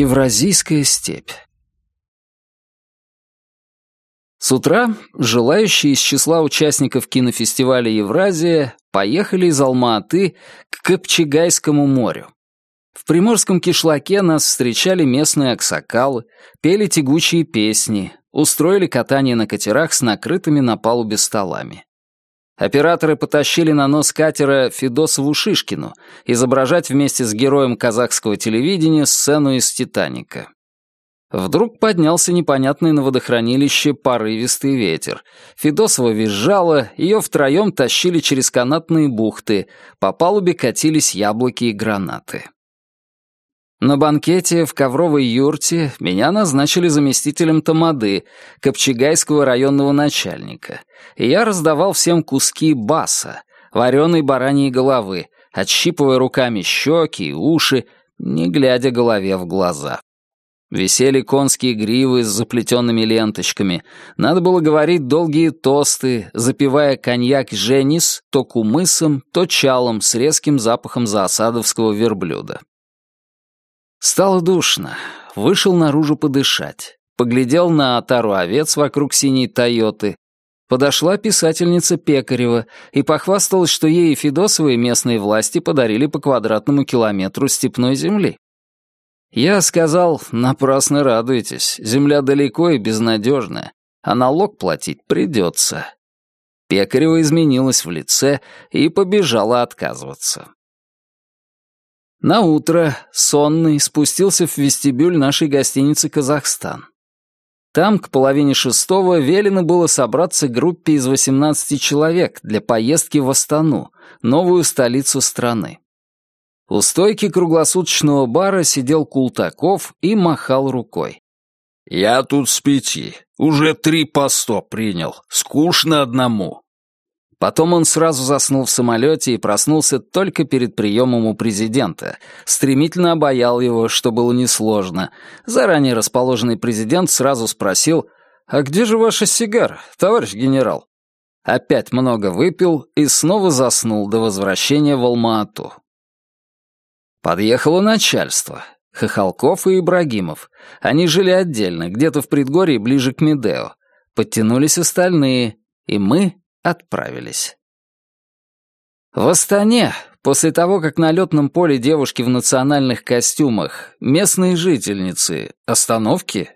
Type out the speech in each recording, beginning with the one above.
Евразийская степь С утра желающие из числа участников кинофестиваля «Евразия» поехали из Алма-Аты к Копчегайскому морю. В приморском кишлаке нас встречали местные аксакалы, пели тягучие песни, устроили катание на катерах с накрытыми на палубе столами. Операторы потащили на нос катера Федосову Шишкину изображать вместе с героем казахского телевидения сцену из «Титаника». Вдруг поднялся непонятный на водохранилище порывистый ветер. Федосова визжала, ее втроем тащили через канатные бухты, по палубе катились яблоки и гранаты. На банкете в ковровой юрте меня назначили заместителем тамады, Копчегайского районного начальника, и я раздавал всем куски баса, вареной бараньей головы, отщипывая руками щеки и уши, не глядя голове в глаза. Висели конские гривы с заплетенными ленточками. Надо было говорить долгие тосты, запивая коньяк «Женис» то кумысом, то чалом с резким запахом заосадовского верблюда. Стало душно. Вышел наружу подышать. Поглядел на отару овец вокруг синей «Тойоты». Подошла писательница Пекарева и похвасталась, что ей и Федосовой местные власти подарили по квадратному километру степной земли. Я сказал, напрасно радуйтесь, земля далеко и безнадежная, а налог платить придется. Пекарева изменилась в лице и побежала отказываться. На утро сонный спустился в вестибюль нашей гостиницы «Казахстан». Там к половине шестого велено было собраться группе из 18 человек для поездки в Астану, новую столицу страны. У стойки круглосуточного бара сидел Култаков и махал рукой. «Я тут с пяти. Уже три по сто принял. Скучно одному. Потом он сразу заснул в самолете и проснулся только перед приемом у президента. Стремительно обаял его, что было несложно. Заранее расположенный президент сразу спросил, «А где же ваша сигара, товарищ генерал?» Опять много выпил и снова заснул до возвращения в Алма-Ату. Подъехало начальство. Хохолков и Ибрагимов. Они жили отдельно, где-то в предгорье ближе к Медео. Подтянулись остальные, и мы отправились. В Астане, после того, как на летном поле девушки в национальных костюмах, местные жительницы, остановки,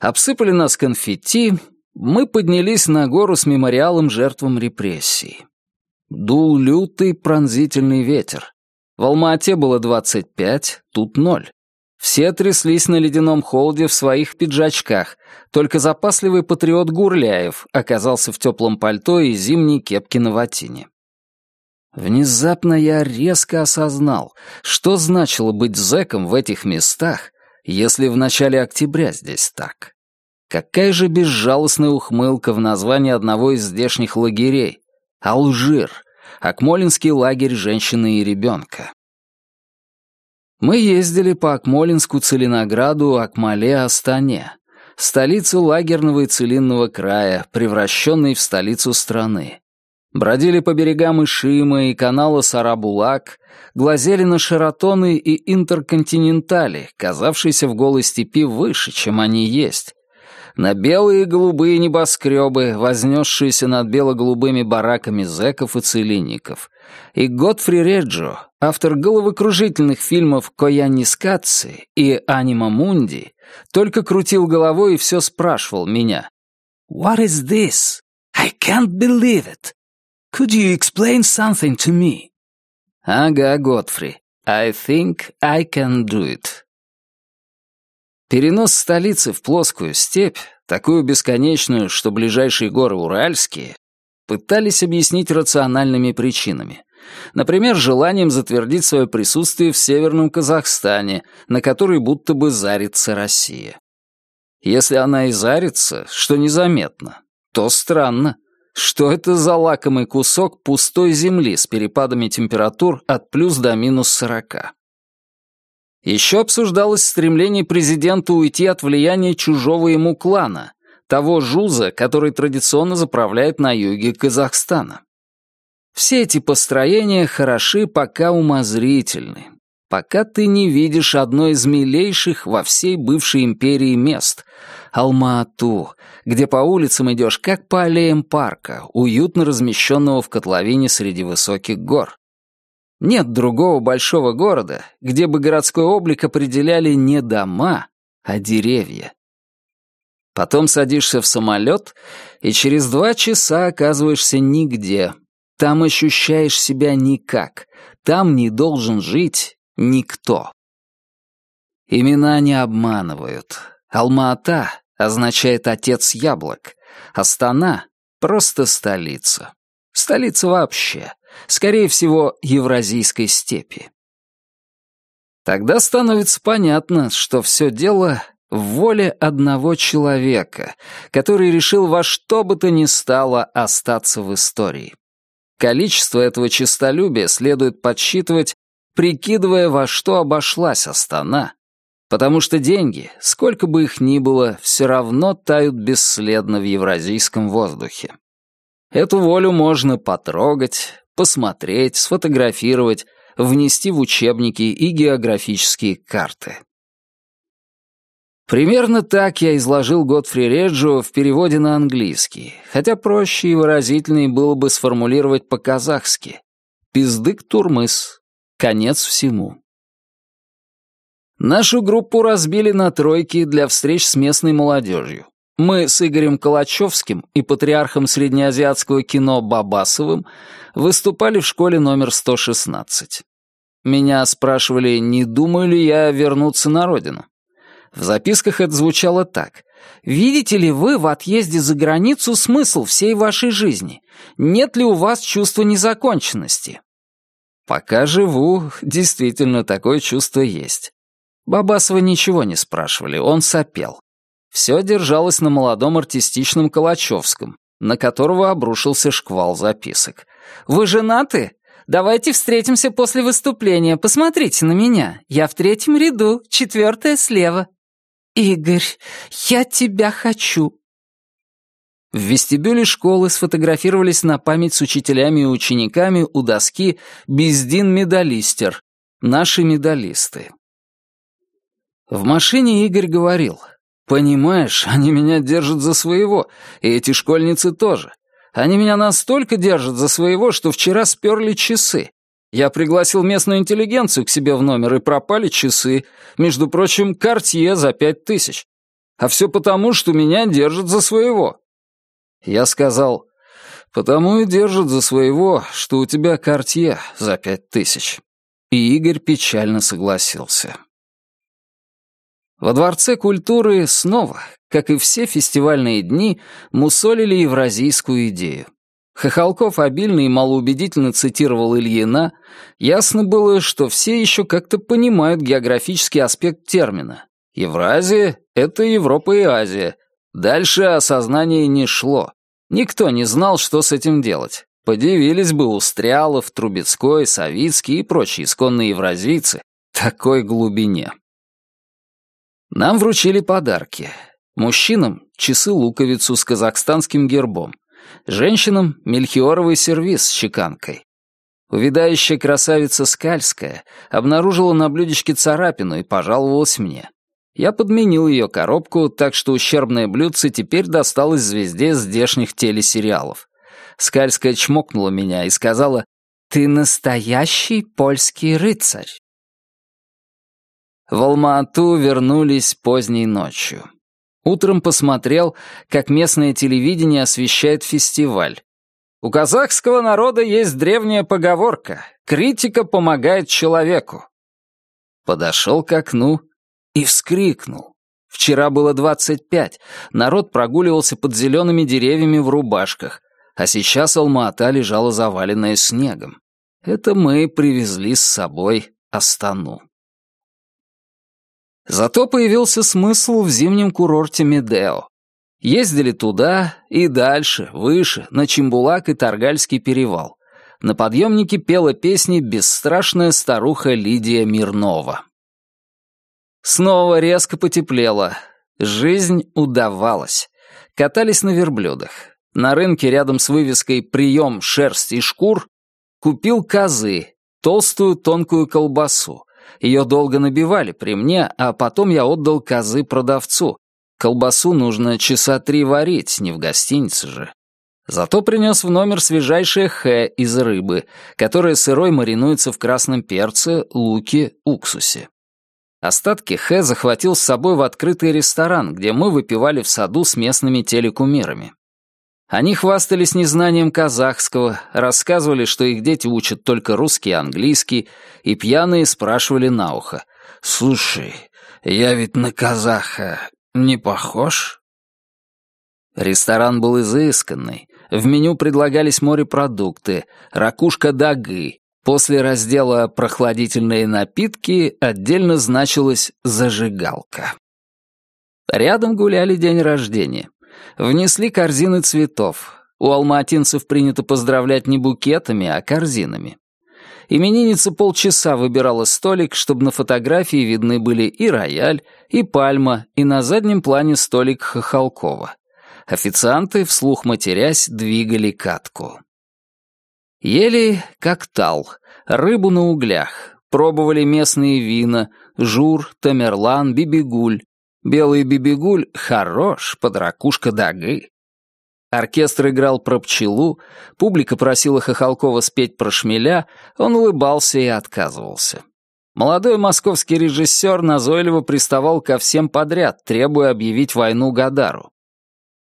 обсыпали нас конфетти, мы поднялись на гору с мемориалом жертвам репрессий. Дул лютый пронзительный ветер. В Алма-Ате было 25, тут ноль. Все тряслись на ледяном холоде в своих пиджачках, только запасливый патриот Гурляев оказался в теплом пальто и зимней кепке на ватине. Внезапно я резко осознал, что значило быть зэком в этих местах, если в начале октября здесь так. Какая же безжалостная ухмылка в названии одного из здешних лагерей — Алжир, Акмолинский лагерь женщины и ребенка. Мы ездили по Акмолинску, Целинограду, Акмале, Астане, столице лагерного и целинного края, превращенной в столицу страны. Бродили по берегам Ишима и канала Сарабулак, глазели на шератоны и интерконтинентали, казавшиеся в голой степи выше, чем они есть, на белые и голубые небоскребы, вознесшиеся над бело-голубыми бараками зэков и целинников. И Готфри Реджо, автор головокружительных фильмов «Коянискаци» и «Анима Мунди», только крутил головой и все спрашивал меня. «What is this? I can't believe it. Could you explain something to me?» «Ага, Готфри. I think I can do it». Перенос столицы в плоскую степь, такую бесконечную, что ближайшие горы Уральские, пытались объяснить рациональными причинами. Например, желанием затвердить свое присутствие в Северном Казахстане, на который будто бы зарится Россия. Если она и зарится, что незаметно, то странно. Что это за лакомый кусок пустой земли с перепадами температур от плюс до минус сорока? Еще обсуждалось стремление президента уйти от влияния чужого ему клана, того жуза, который традиционно заправляет на юге Казахстана. Все эти построения хороши, пока умозрительны. пока ты не видишь одно из милейших во всей бывшей империи мест — Алма-Ату, где по улицам идешь как по аллеям парка, уютно размещенного в котловине среди высоких гор. Нет другого большого города, где бы городской облик определяли не дома, а деревья. Потом садишься в самолет, и через два часа оказываешься нигде. Там ощущаешь себя никак. Там не должен жить никто. Имена не обманывают. Алма-Ата означает «отец яблок», Астана — просто столица. Столица вообще. Скорее всего, Евразийской степи. Тогда становится понятно, что все дело в воле одного человека, который решил во что бы то ни стало остаться в истории. Количество этого честолюбия следует подсчитывать, прикидывая, во что обошлась Астана, потому что деньги, сколько бы их ни было, все равно тают бесследно в евразийском воздухе. Эту волю можно потрогать, посмотреть, сфотографировать, внести в учебники и географические карты. Примерно так я изложил Готфри Реджио в переводе на английский, хотя проще и выразительнее было бы сформулировать по-казахски. «Пиздык Турмыс. Конец всему». Нашу группу разбили на тройки для встреч с местной молодежью. Мы с Игорем Калачевским и патриархом среднеазиатского кино Бабасовым выступали в школе номер 116. Меня спрашивали, не думаю ли я вернуться на родину. В записках это звучало так. «Видите ли вы в отъезде за границу смысл всей вашей жизни? Нет ли у вас чувства незаконченности?» Пока живу, действительно такое чувство есть. Бабасова ничего не спрашивали, он сопел. Все держалось на молодом артистичном Калачевском, на которого обрушился шквал записок. «Вы женаты? Давайте встретимся после выступления. Посмотрите на меня. Я в третьем ряду, четвертая слева». «Игорь, я тебя хочу». В вестибюле школы сфотографировались на память с учителями и учениками у доски «Бездин-медалистер», наши медалисты. В машине Игорь говорил, «Понимаешь, они меня держат за своего, и эти школьницы тоже. Они меня настолько держат за своего, что вчера сперли часы. Я пригласил местную интеллигенцию к себе в номер, и пропали часы. Между прочим, картье за пять тысяч. А все потому, что меня держат за своего. Я сказал, потому и держат за своего, что у тебя картье за пять тысяч. И Игорь печально согласился. Во Дворце культуры снова, как и все фестивальные дни, мусолили евразийскую идею. Хохолков обильно и малоубедительно цитировал Ильина, ясно было, что все еще как-то понимают географический аспект термина. Евразия — это Европа и Азия. Дальше осознание не шло. Никто не знал, что с этим делать. Подивились бы Устрялов, Трубецкой, Савицкий и прочие исконные евразийцы такой глубине. Нам вручили подарки. Мужчинам — часы-луковицу с казахстанским гербом. Женщинам — мельхиоровый сервиз с чеканкой. Увядающая красавица Скальская обнаружила на блюдечке царапину и пожаловалась мне. Я подменил ее коробку, так что ущербное блюдце теперь досталось звезде здешних телесериалов. Скальская чмокнула меня и сказала, «Ты настоящий польский рыцарь». В Алма-Ату вернулись поздней ночью. Утром посмотрел, как местное телевидение освещает фестиваль. У казахского народа есть древняя поговорка «Критика помогает человеку». Подошел к окну и вскрикнул. Вчера было двадцать пять, народ прогуливался под зелеными деревьями в рубашках, а сейчас Алма-Ата лежала заваленная снегом. Это мы привезли с собой Астану. Зато появился смысл в зимнем курорте Медео. Ездили туда и дальше, выше, на Чембулак и Таргальский перевал. На подъемнике пела песни бесстрашная старуха Лидия Мирнова. Снова резко потеплело. Жизнь удавалась. Катались на верблюдах. На рынке рядом с вывеской «Прием шерсть и шкур» купил козы, толстую тонкую колбасу, Ее долго набивали при мне, а потом я отдал козы продавцу. Колбасу нужно часа три варить, не в гостинице же. Зато принес в номер свежайшее хэ из рыбы, которое сырой маринуется в красном перце, луке, уксусе. Остатки хэ захватил с собой в открытый ресторан, где мы выпивали в саду с местными телекумирами. Они хвастались незнанием казахского, рассказывали, что их дети учат только русский и английский, и пьяные спрашивали на ухо. «Слушай, я ведь на казаха не похож?» Ресторан был изысканный. В меню предлагались морепродукты, ракушка дагы. После раздела «Прохладительные напитки» отдельно значилась «Зажигалка». Рядом гуляли день рождения. Внесли корзины цветов. У алматинцев принято поздравлять не букетами, а корзинами. Именинница полчаса выбирала столик, чтобы на фотографии видны были и рояль, и пальма, и на заднем плане столик Хохолкова. Официанты, вслух матерясь, двигали катку. Ели как тал, рыбу на углях, пробовали местные вина, жур, тамерлан, бибигуль. Белый бибигуль хорош, под ракушка дагы. Оркестр играл про пчелу, публика просила Хохолкова спеть про шмеля, он улыбался и отказывался. Молодой московский режиссер назойливо приставал ко всем подряд, требуя объявить войну Гадару.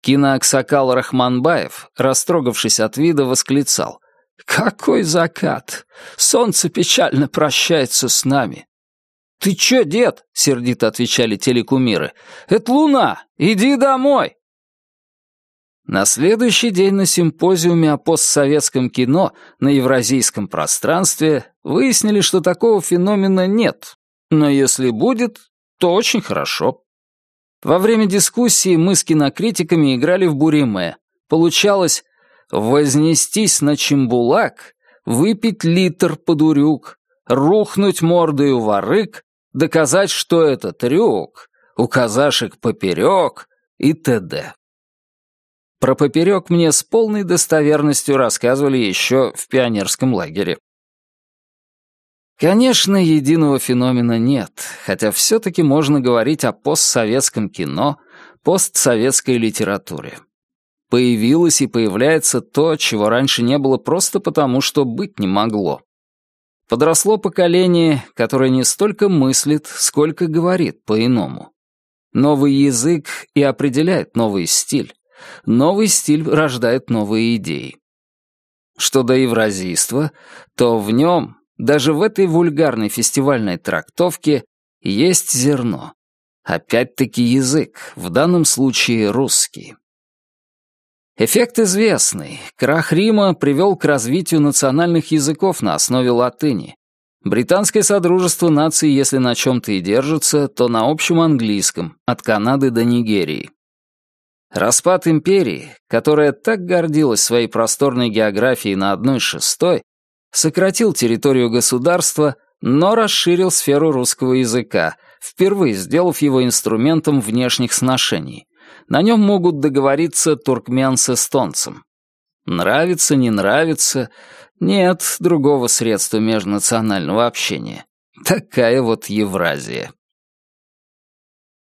Киноаксакал Рахманбаев, растрогавшись от вида, восклицал. «Какой закат! Солнце печально прощается с нами!» «Ты чё, дед?» — сердито отвечали телекумиры. «Это луна! Иди домой!» На следующий день на симпозиуме о постсоветском кино на евразийском пространстве выяснили, что такого феномена нет, но если будет, то очень хорошо. Во время дискуссии мы с кинокритиками играли в буриме. Получалось вознестись на чембулак, выпить литр подурюк, рухнуть мордою в арык, доказать, что это трюк, указашек поперек и т.д. Про поперек мне с полной достоверностью рассказывали еще в пионерском лагере. Конечно, единого феномена нет, хотя все-таки можно говорить о постсоветском кино, постсоветской литературе. Появилось и появляется то, чего раньше не было просто потому, что быть не могло. Подросло поколение, которое не столько мыслит, сколько говорит по-иному. Новый язык и определяет новый стиль. Новый стиль рождает новые идеи. Что до евразийства, то в нем даже в этой вульгарной фестивальной трактовке есть зерно. Опять-таки язык, в данном случае русский. Эффект известный. Крах Рима привел к развитию национальных языков на основе латыни. Британское Содружество наций, если на чем-то и держится, то на общем английском, от Канады до Нигерии. Распад империи, которая так гордилась своей просторной географией на одной шестой, сократил территорию государства, но расширил сферу русского языка, впервые сделав его инструментом внешних сношений. На нем могут договориться туркмен с эстонцем. Нравится, не нравится, нет другого средства межнационального общения. Такая вот Евразия.